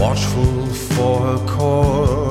watchful for her call.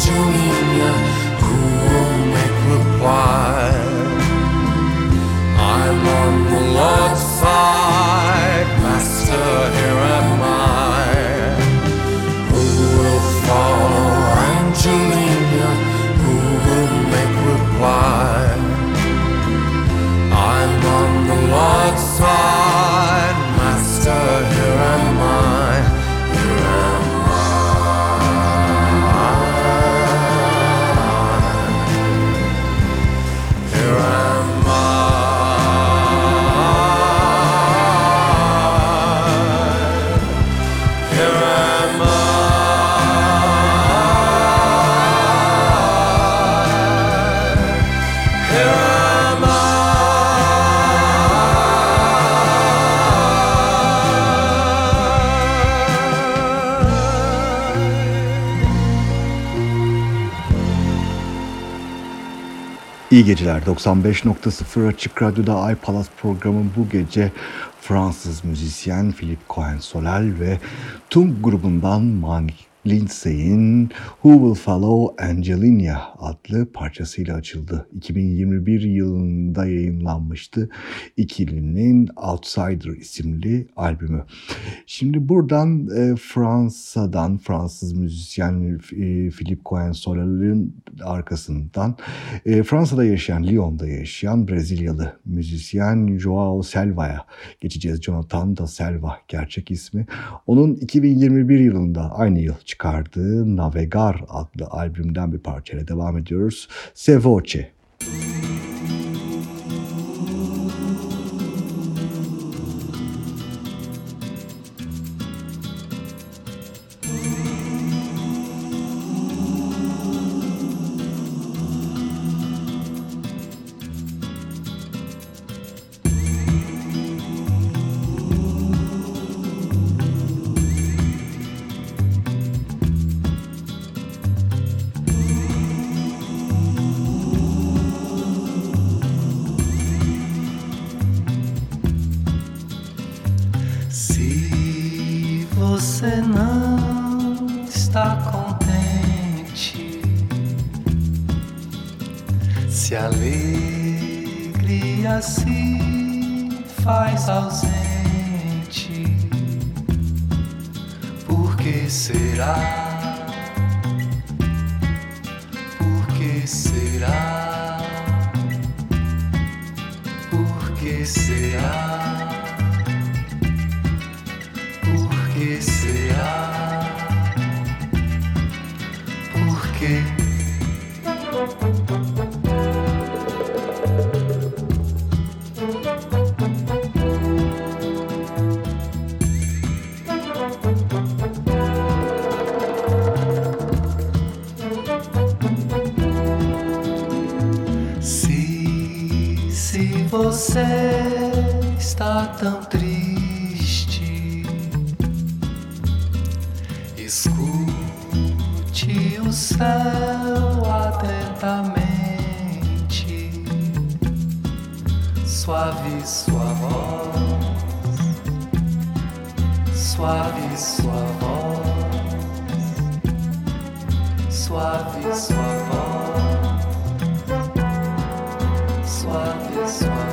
就明了 İyi geceler. 95.0 Açık Radyo'da iPalaz programı bu gece Fransız müzisyen Philippe Cohen-Solal ve Tung grubundan Manik Lindsay'in Who Will Follow Angelina adlı parçasıyla açıldı. 2021 yılında yayınlanmıştı ikilinin Outsider isimli albümü. Şimdi buradan e, Fransa'dan Fransız müzisyen e, Philippe Cohen-Solal'ın arkasından e, Fransa'da yaşayan, Lyon'da yaşayan Brezilyalı müzisyen Joao Selva'ya geçeceğiz. Jonathan da Selva gerçek ismi. Onun 2021 yılında aynı yıl çıkardığı Navegar adlı albümden bir parçayla devam ediyoruz. Sevoce. song.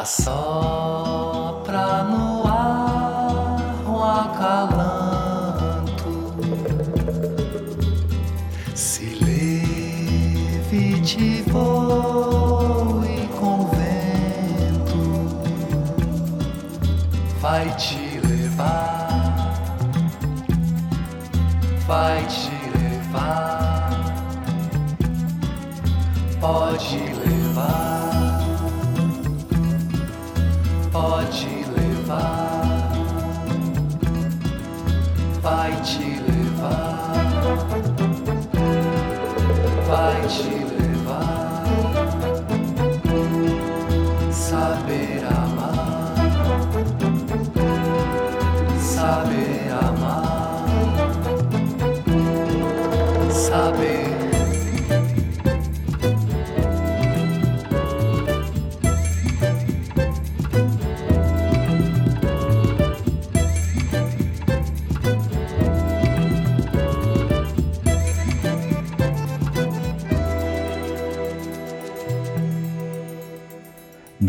coração.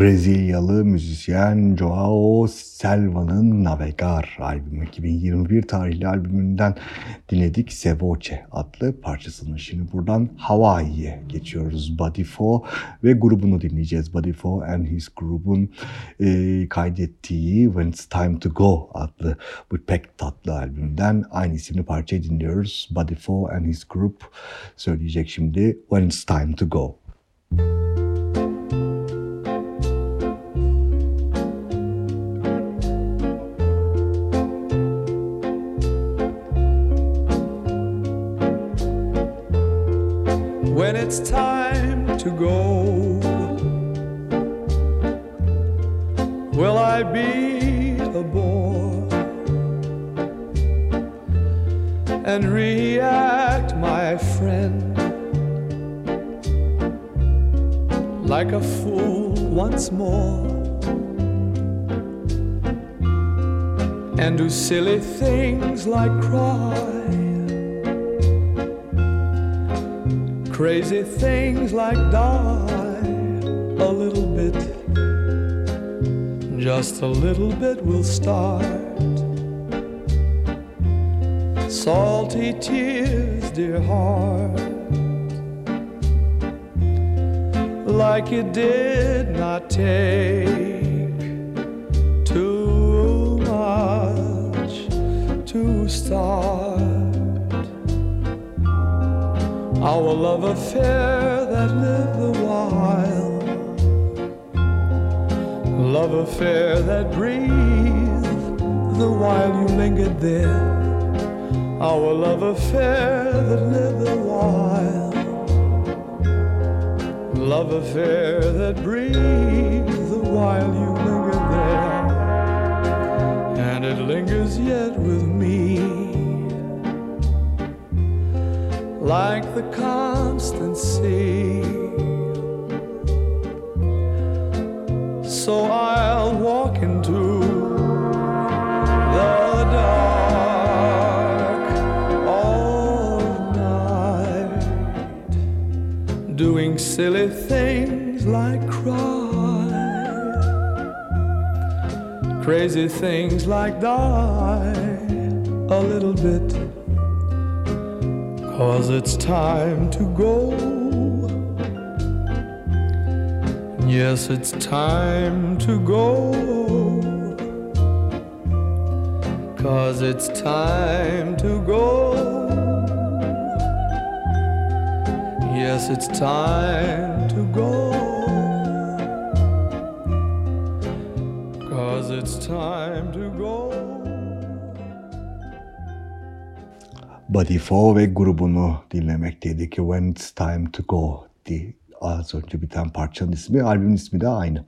Brezilyalı müzisyen Joao Selva'nın Navegar albümü 2021 tarihli albümünden dinledik Sevoce adlı parçasını. Şimdi buradan Hawaii'ye geçiyoruz. Buddy Fo ve grubunu dinleyeceğiz. Buddy Fo and his grubun e, kaydettiği When It's Time To Go adlı bu pek tatlı albümden aynı isimli parçayı dinliyoruz. Buddy Fo and his group söyleyecek şimdi When It's Time To Go. when it's time to go. Will I be a bore and react, my friend, like a fool once more? And do silly things like cry crazy things like die a little bit, just a little bit will start. Salty tears, dear heart, like you did not take too much to start our love affair that lived a while, love affair that breathed the while you lingered there, our love affair that lived a while, love affair that breathed the while you lingered there, and it lingers yet with me like the constant sea. So I'll walk into the dark all night, doing silly things like cry, crazy things like die a little bit Cause it's time to go. Yes, it's time to go. Cause it's time to go. Yes, it's time to go. Cause it's time to go. Buddy Fo ve grubunu dinlemekteydik. When It's Time To Go diye az önce biten parçanın ismi, albümün ismi de aynı.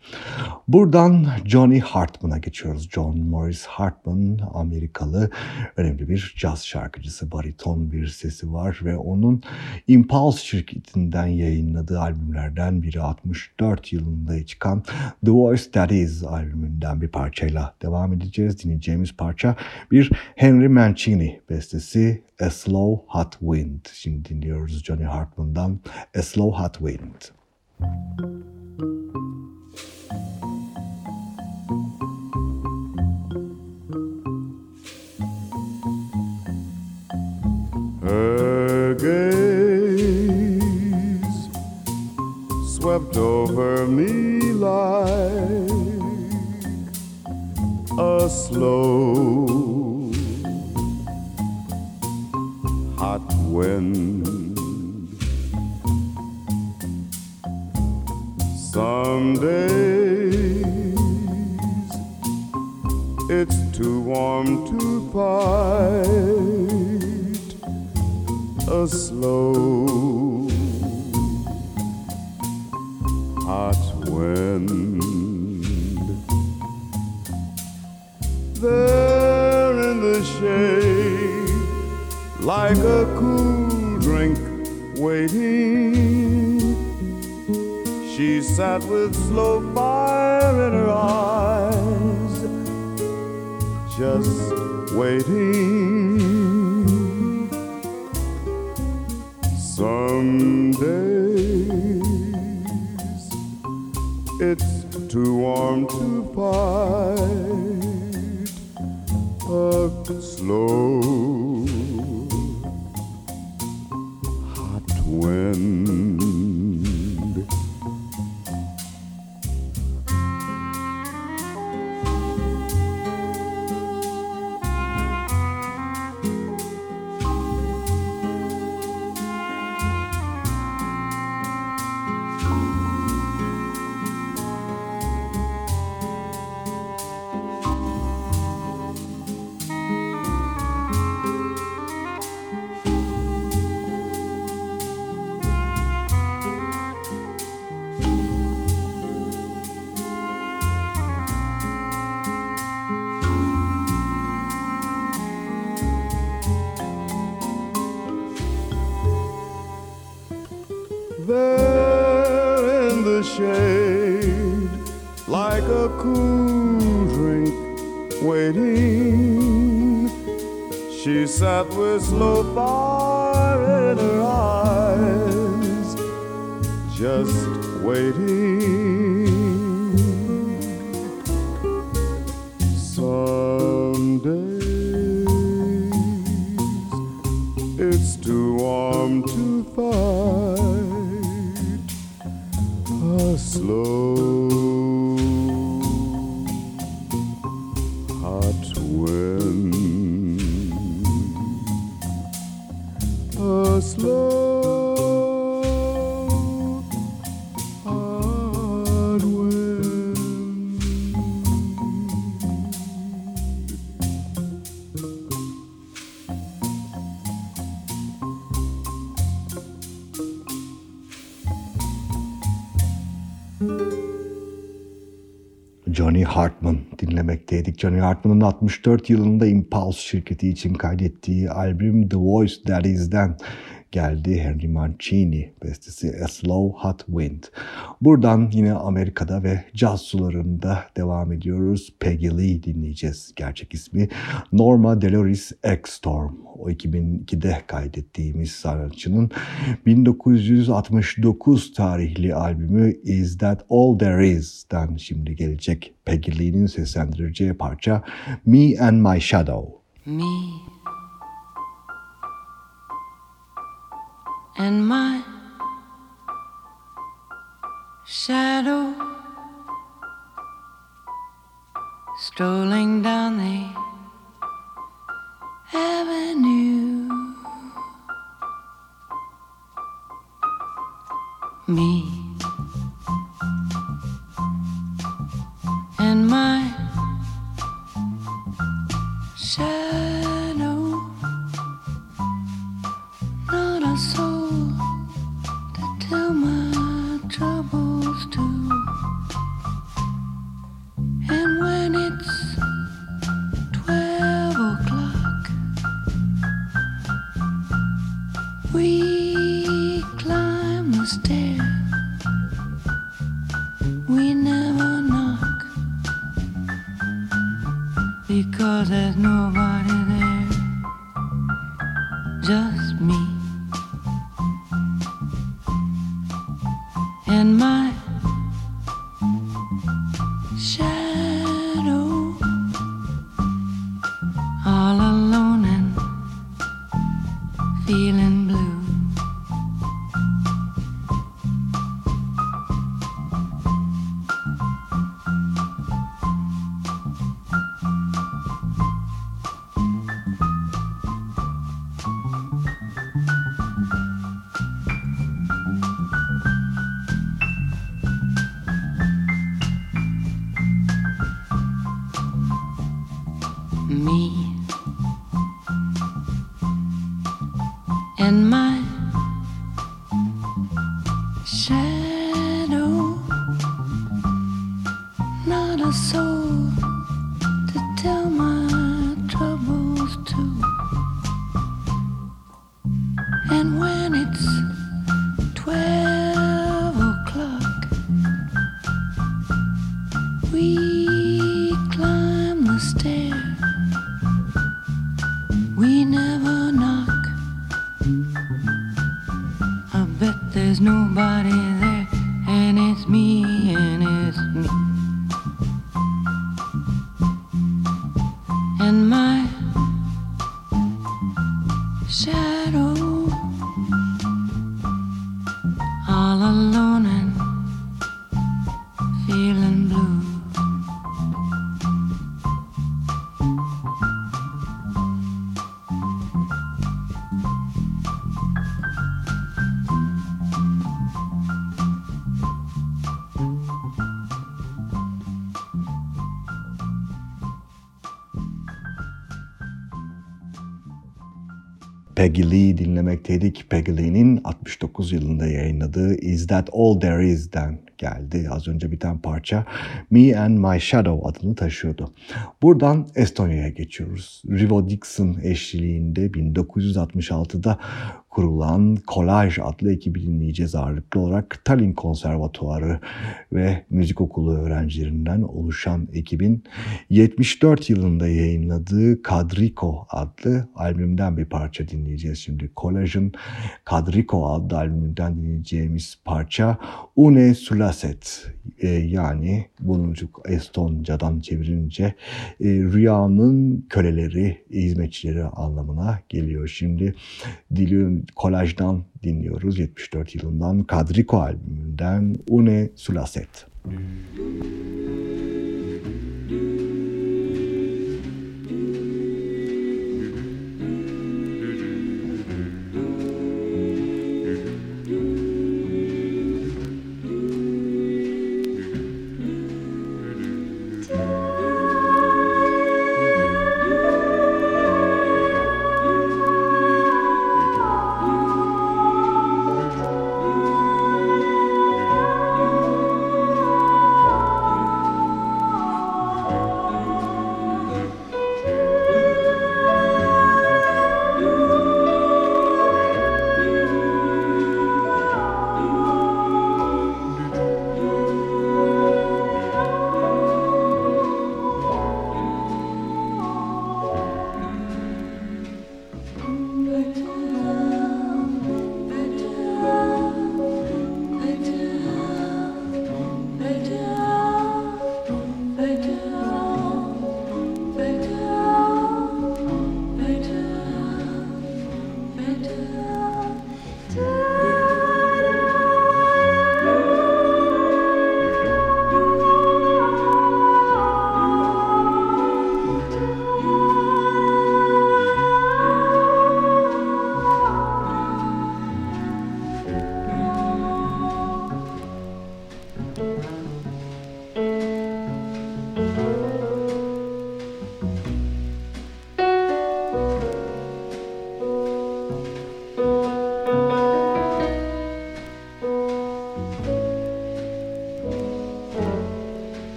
Buradan Johnny Hartman'a geçiyoruz. John Morris Hartman, Amerikalı önemli bir caz şarkıcısı, bariton bir sesi var ve onun Impulse şirketinden yayınladığı albümlerden biri 64 yılında çıkan The Voice That Is albümünden bir parçayla devam edeceğiz. Dinleyeceğimiz parça bir Henry Mancini bestesi A Slow Hot Wind. Şimdi dinliyoruz Johnny Hartman'dan A Slow Hot Wind. Her gaze swept over me like a slow wind. Some days it's too warm to fight a slow sat with slow fire in her eyes, just waiting. That with slow fire in her eyes. Just Johnny Hartman'ın 64 yılında Impulse şirketi için kaydettiği albüm The Voice That Is'den geldi. Henry Mancini bestesi A Slow Hot Wind. Buradan yine Amerika'da ve caz sularında devam ediyoruz. Peggy Lee dinleyeceğiz. Gerçek ismi Norma Dolores Ekstrom. O 2002'de kaydettiğimiz sanatçının 1969 tarihli albümü Is That All There Is'den şimdi gelecek Peggy Lee'nin seslendireceği parça Me and My Shadow. me and my shadow strolling down the avenue. Me so Peggy Lee dinlemekteydik. Peggy Lee'nin 69 yılında yayınladığı Is That All There Is'den geldi. Az önce biten parça Me and My Shadow adını taşıyordu. Buradan Estonya'ya geçiyoruz. Rivo Dixon eşliğinde 1966'da kurulan Kolaj adlı ekibi dinleyeceğiz ağırlıklı olarak Tallinn Konservatuarı ve Müzik Okulu öğrencilerinden oluşan ekibin 74 yılında yayınladığı Kadriko adlı albümden bir parça dinleyeceğiz şimdi. Kolaj'ın Kadriko adlı albümünden dinleyeceğimiz parça Une Sulaset e, yani bununcuk Estoncadan çevirince e, rüyanın köleleri, hizmetçileri anlamına geliyor. Şimdi dili kolajdan dinliyoruz 74 yılından Kadriko albümünden Une Sulaset.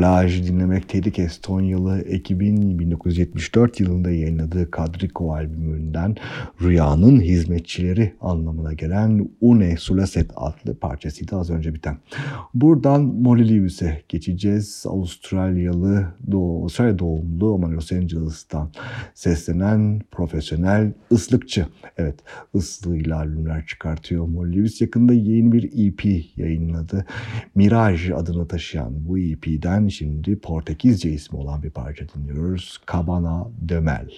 Miraj dinlemekteydik. Estonyalı ekibin 1974 yılında yayınladığı Kadriko albümünden Rüyanın Hizmetçileri anlamına gelen Une Sulaset adlı parçasıydı az önce biten. Buradan Molly Lewis'e geçeceğiz. Avustralyalı, Doğu, Avustralya doğumlu ama Los Angeles'tan seslenen profesyonel ıslıkçı. Evet ıslığıyla albümler çıkartıyor Molly Lewis. Yakında yeni bir EP yayınladı. Miraj adını taşıyan bu EP'den şimdi Portekizce ismi olan bir parça dinliyoruz. Cabana de Mel.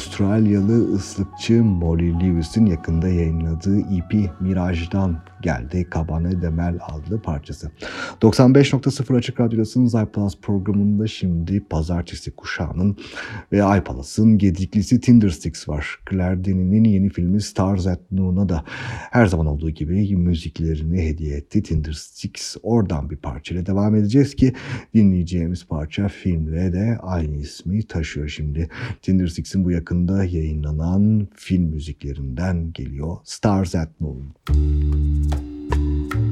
Avustralyalı ıslıkçı Molly Lewis'in yakında yayınladığı EP Mirage'dan geldi. Cabane Demel adlı parçası. 95.0 Açık Radyo'dasının iPlus programında şimdi pazartesi kuşağının ve iPlus'ın gediklisi Tindersticks var. Claire Denis'in yeni filmi Stars at Noon'a da her zaman olduğu gibi müziklerini hediye etti Tindersticks. Oradan bir parçayla devam edeceğiz ki dinleyeceğimiz parça filmle de aynı ismi taşıyor şimdi. Tindersticks'in bu yakında yayınlanan film müziklerinden geliyor. Stars at Noon. So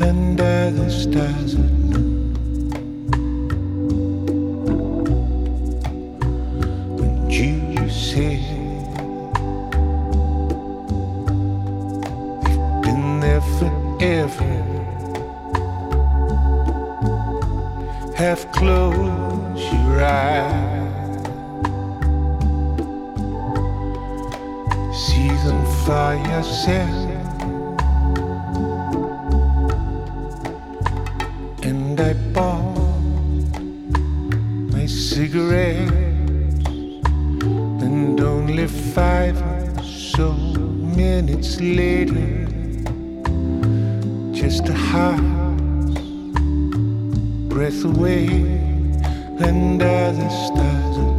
under the stars at noon. When you said we've been there forever. Half close your eyes, see them for yourself. And only five or so minutes later, just a heart breath away under the stars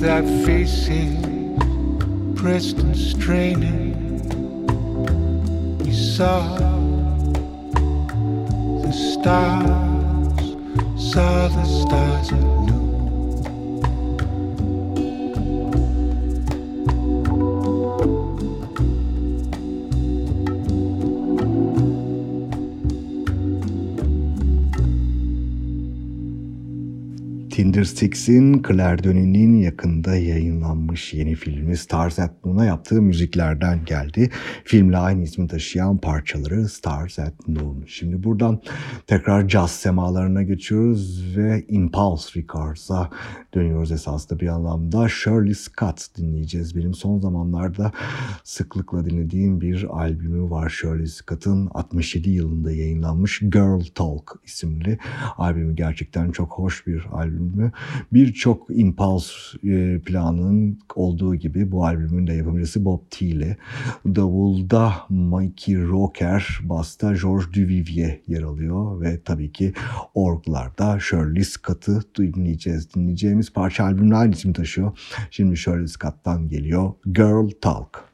with our faces pressed and straining. We saw the stars, saw the stars at noon. Tinder Six'in Claire Denis'in yakında yayınlanmış yeni filmi Stars at Noon'a yaptığı müziklerden geldi. Filmle aynı ismi taşıyan parçaları Stars at Noon. Şimdi buradan tekrar jazz semalarına geçiyoruz ve Impulse Records'a dönüyoruz esasında bir anlamda. Shirley Scott dinleyeceğiz. Benim son zamanlarda sıklıkla dinlediğim bir albümü var Shirley Scott'ın 67 yılında yayınlanmış Girl Talk isimli albümü. Gerçekten çok hoş bir albümü. Birçok Impulse e, planının olduğu gibi bu albümün de yapımcısı Bob Thiele. Davulda Mikey Rocker, basta Georges Duvivier yer alıyor ve tabii ki orglarda Shirley Scott'ı dinleyeceğiz. Dinleyeceğimiz parça albümün aynı ismi taşıyor. Şimdi Shirley Scott'tan geliyor Girl Talk.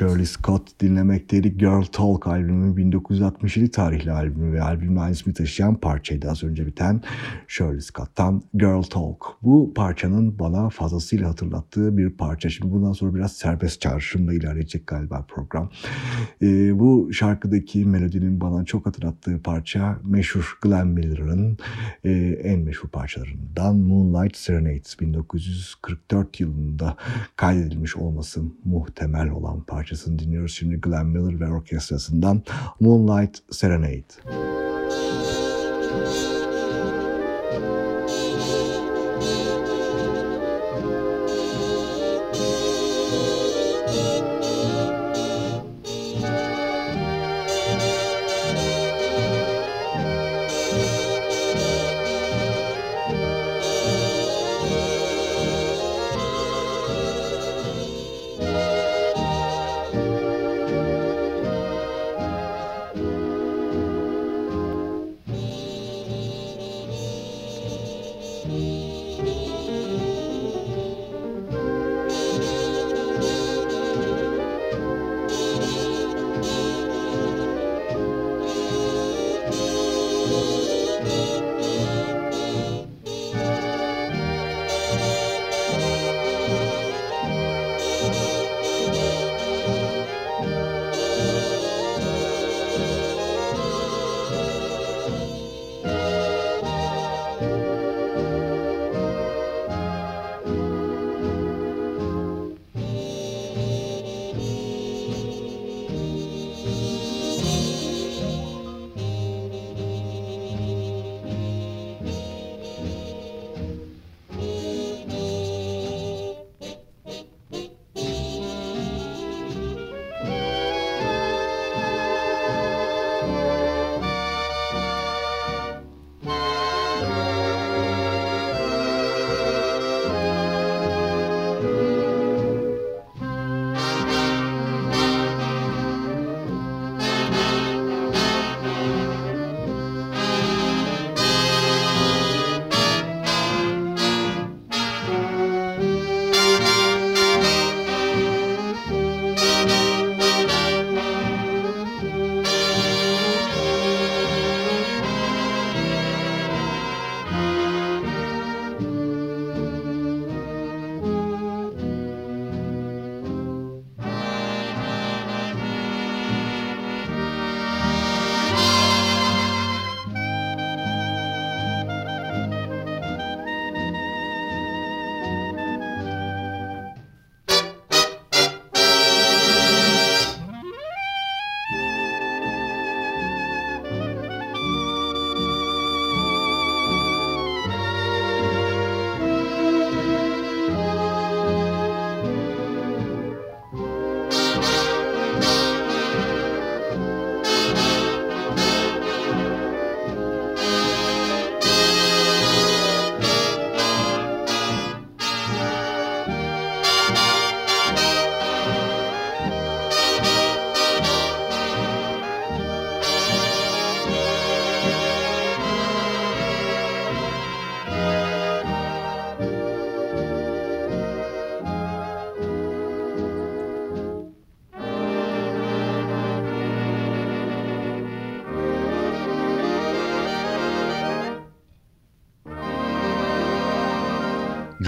Shirley Scott dinlemekteydi. Girl Talk albümü 1967 tarihli albümü ve albümün aynı ismi taşıyan parçaydı az önce biten Shirley Scott'tan Girl Talk. Bu parçanın bana fazlasıyla hatırlattığı bir parça. Şimdi bundan sonra biraz serbest çağrışımla ilerleyecek galiba program. Ee, bu şarkıdaki melodinin bana çok hatırlattığı parça meşhur Glenn Miller'ın e, en meşhur parçalarından Moonlight Serenade 1944 yılında kaydedilmiş olması muhtemel olan parçasını dinliyoruz. Şimdi Glenn Miller ve orkestrasından Moonlight Serenade.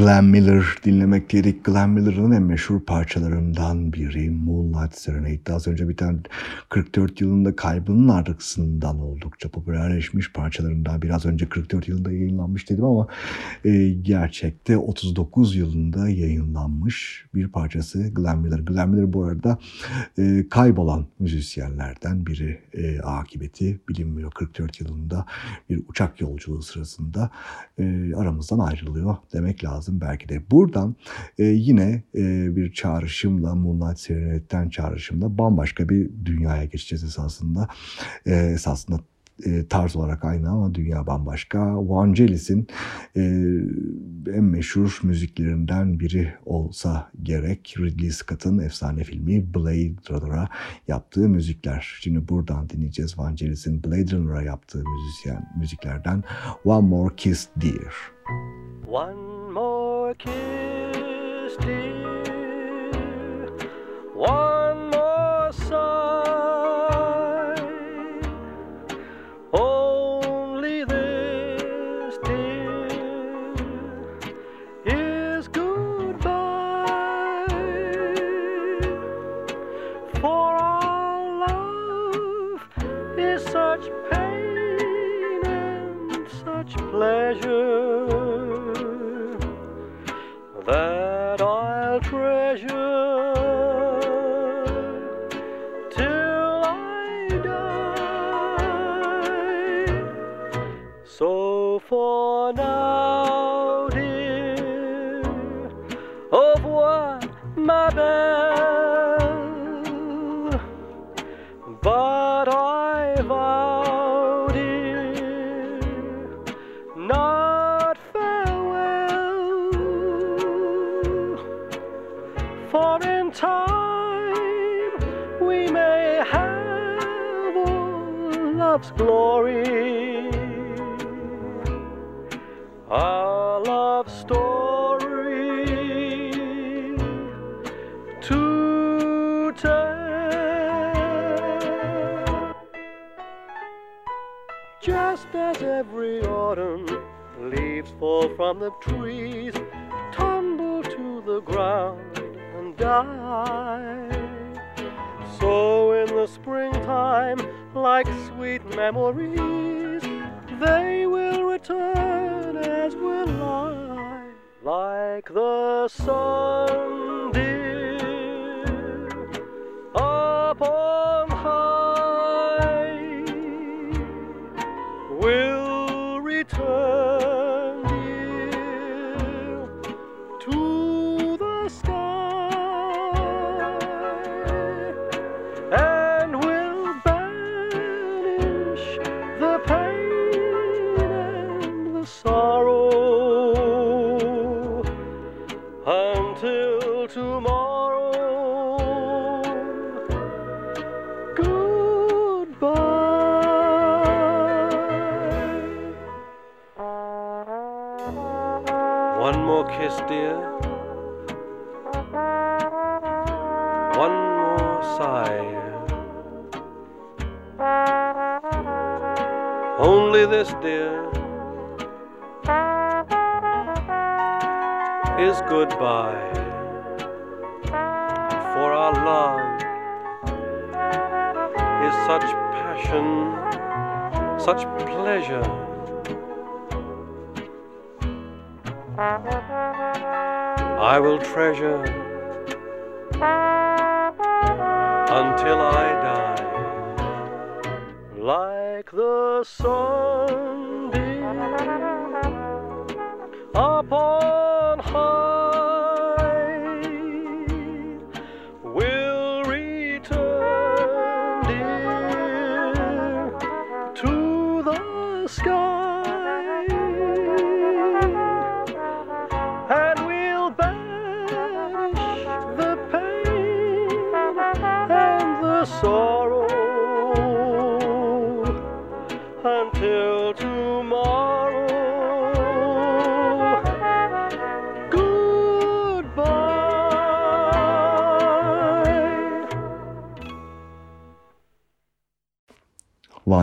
Glenn Miller dinlemekteydik. Glenn Miller'ın en meşhur parçalarından biri Moonlight Serenade. Az önce biten 44 yılında kaybının arkasından oldukça popülerleşmiş parçalarından biraz önce 44 yılında yayınlanmış dedim ama e, gerçekte 39 yılında yayınlanmış bir parçası Glenn Miller. Glenn Miller bu arada e, kaybolan müzisyenlerden biri e, akıbeti bilinmiyor. 44 yılında bir uçak yolculuğu sırasında e, aramızdan ayrılıyor demek lazım belki de. Buradan e, yine e, bir çağrışımla Moonlight Serenade'den çağrışımla bambaşka bir dünyaya geçeceğiz esasında. E, esasında e, tarz olarak aynı ama dünya bambaşka. Vangelis'in e, en meşhur müziklerinden biri olsa gerek Ridley Scott'ın efsane filmi Blade Runner'a yaptığı müzikler. Şimdi buradan dinleyeceğiz Vangelis'in Blade Runner'a yaptığı müzisyen müziklerden One More Kiss Dear. One one more kiss, dear. One more song.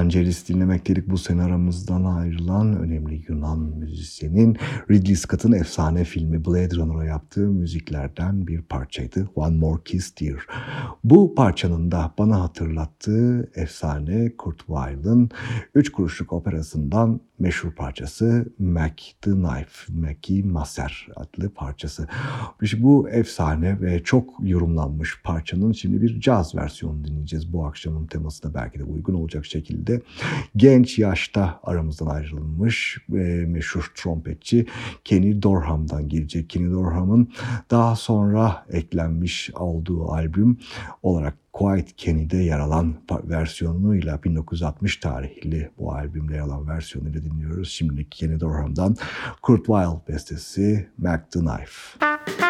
Vangelis dinlemekteydik bu sene aramızdan ayrılan önemli Yunan müzisyenin Ridley Scott'ın efsane filmi Blade Runner'a yaptığı müziklerden bir parçaydı. One More Kiss Dear. Bu parçanın da bana hatırlattığı efsane Kurt Weill'ın Üç Kuruşluk operasından meşhur parçası Mac the Knife, Mac'i Maser adlı parçası. İşte bu efsane ve çok yorumlanmış parçanın şimdi bir caz versiyonu dinleyeceğiz. Bu akşamın temasına belki de uygun olacak şekilde. Genç yaşta aramızdan ayrılmış e, meşhur trompetçi Kenny Dorham'dan gelecek. Kenny Dorham'ın daha sonra eklenmiş olduğu albüm olarak Quiet Kenny'de yer alan versiyonuyla 1960 tarihli bu albümde yer alan versiyonuyla dinliyoruz. Şimdi Kenny Dorham'dan Kurt Weill bestesi Mac the Knife.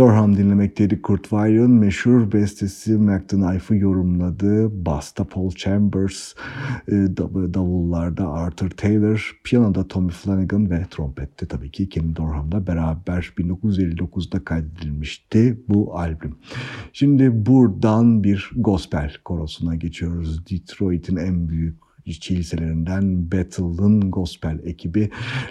Dorham dinlemekteydi. Kurt Weill'ın meşhur bestesi Mac the Knife'ı yorumladığı Basta Paul Chambers, e, dav- davullarda Arthur Taylor, piyanoda Tommy Flanagan ve trompette tabii ki Kenny Dorham'la beraber 1959'da kaydedilmişti bu albüm. Şimdi buradan bir gospel korosuna geçiyoruz. Detroit'in en büyük kiliselerinden Bethel'ın gospel ekibi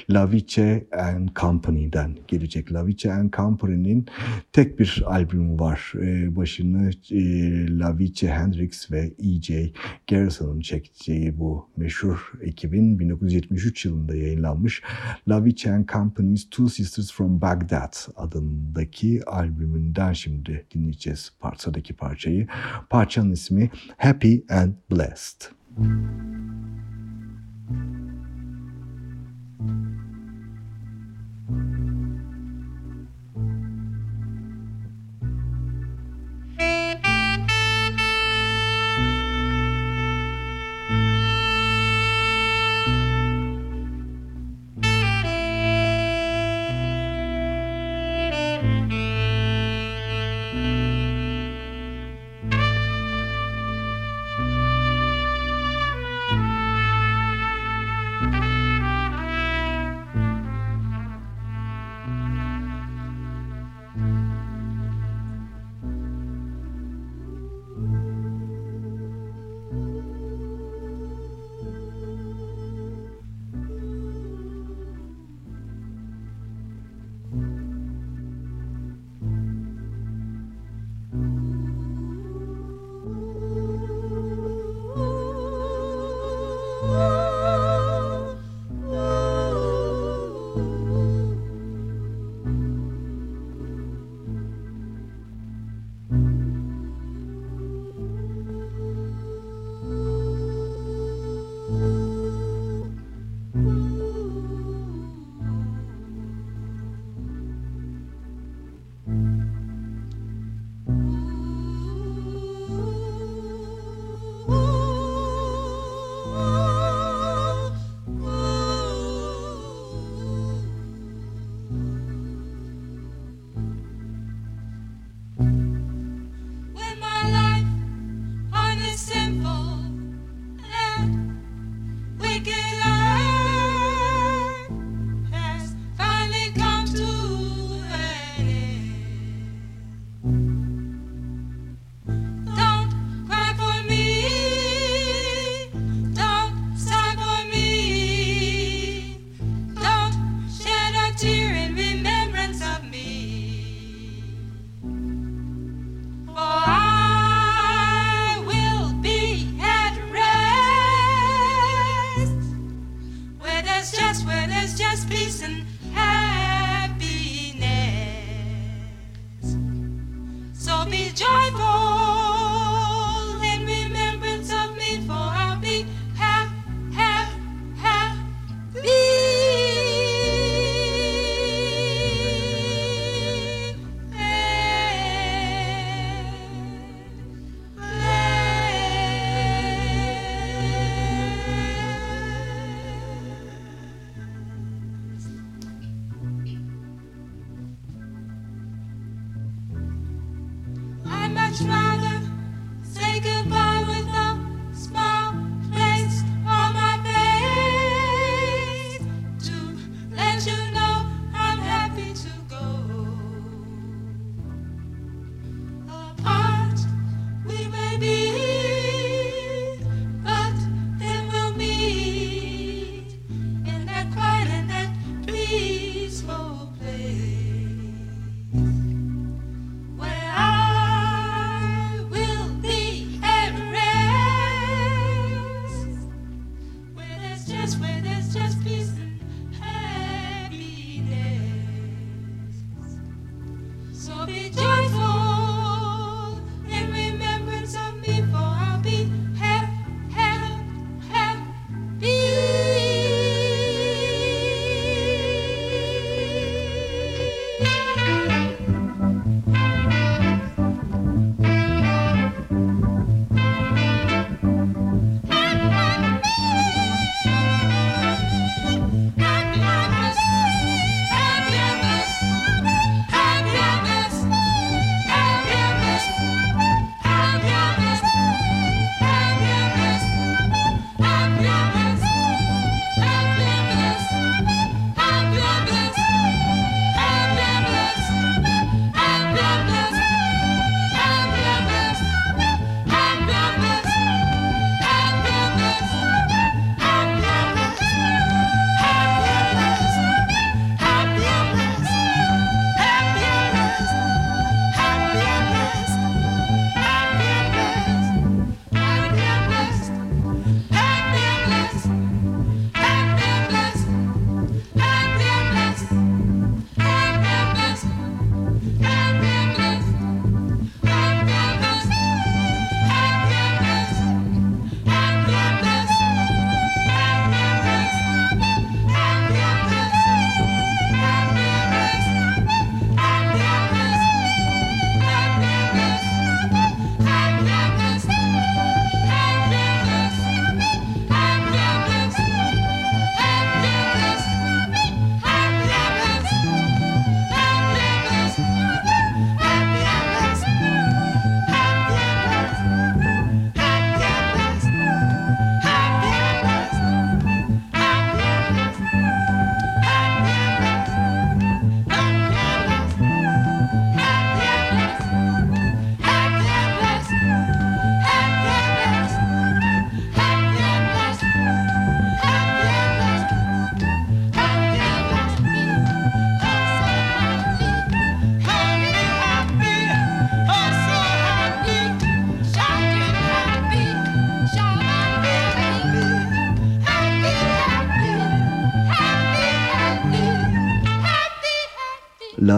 Lavice and Company'den gelecek. Lavice and Company'nin tek bir albümü var. Ee, başını e, Lavice Hendrix ve E.J. Garrison'ın çektiği bu meşhur ekibin 1973 yılında yayınlanmış Lavice and Company's Two Sisters from Baghdad adındaki albümünden şimdi dinleyeceğiz parçadaki parçayı. Parçanın ismi Happy and Blessed. thank mm-hmm. you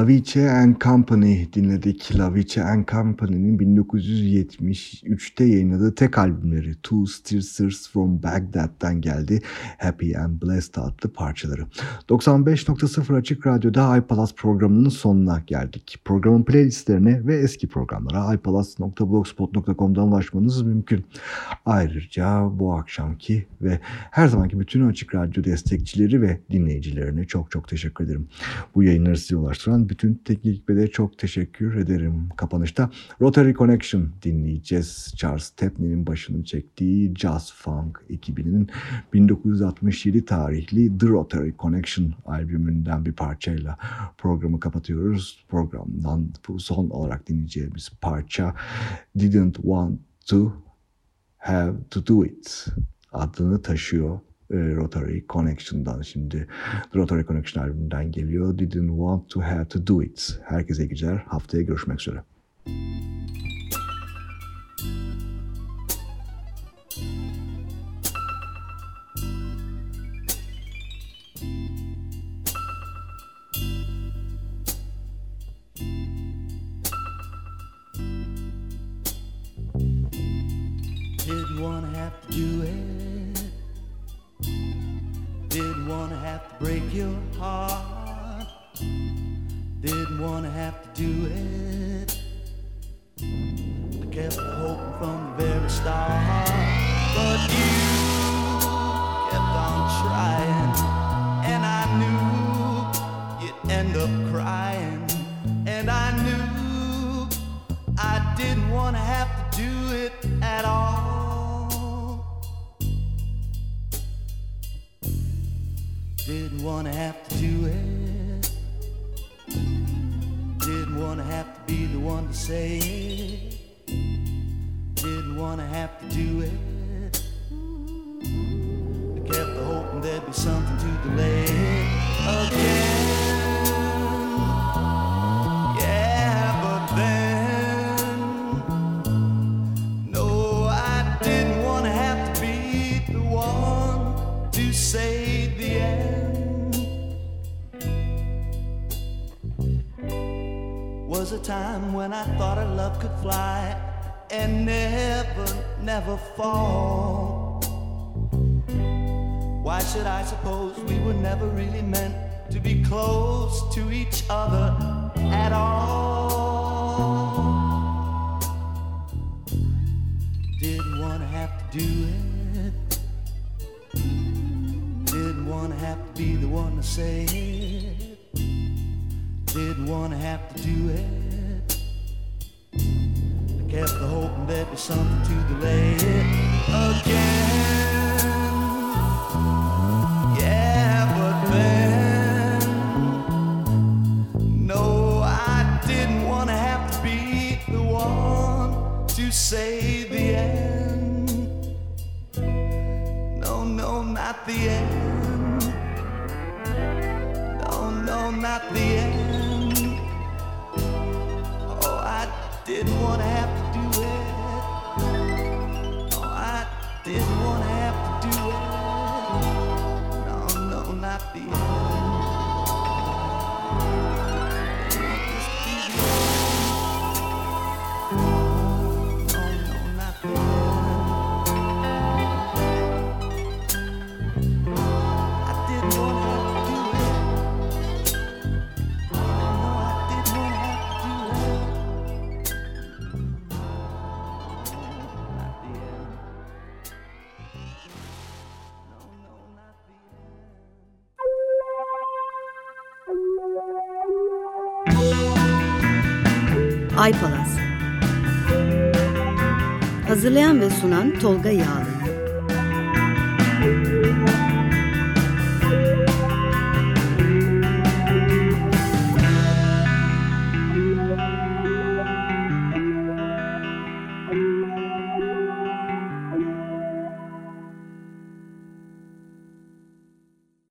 La Vice and Company dinledik. La Vice and Company'nin 1973'te yayınladığı tek albümleri Two Sisters from Baghdad'dan geldi. Happy and Blessed adlı parçaları. 95.0 Açık Radyo'da iPalas programının sonuna geldik. Programın playlistlerine ve eski programlara iPalas.blogspot.com'dan ulaşmanız mümkün. Ayrıca bu akşamki ve her zamanki bütün Açık Radyo destekçileri ve dinleyicilerine çok çok teşekkür ederim. Bu yayınları size ulaştıran bütün teknik ekibe çok teşekkür ederim. Kapanışta Rotary Connection dinleyeceğiz. Charles Stepney'nin başını çektiği Jazz Funk ekibinin 1967 tarihli The Rotary Connection albümünden bir parçayla programı kapatıyoruz. Programdan son olarak dinleyeceğimiz parça Didn't Want To Have To Do It adını taşıyor. E, Rotary Connection'dan şimdi Rotary Connection albümünden geliyor. Didn't want to have to do it. Herkese güzel. Haftaya görüşmek üzere. Didn't do it. Didn't wanna have to be the one to say it. Didn't wanna have to do it. I kept hoping there'd be something to delay it again. Sunan Tolga Yağlı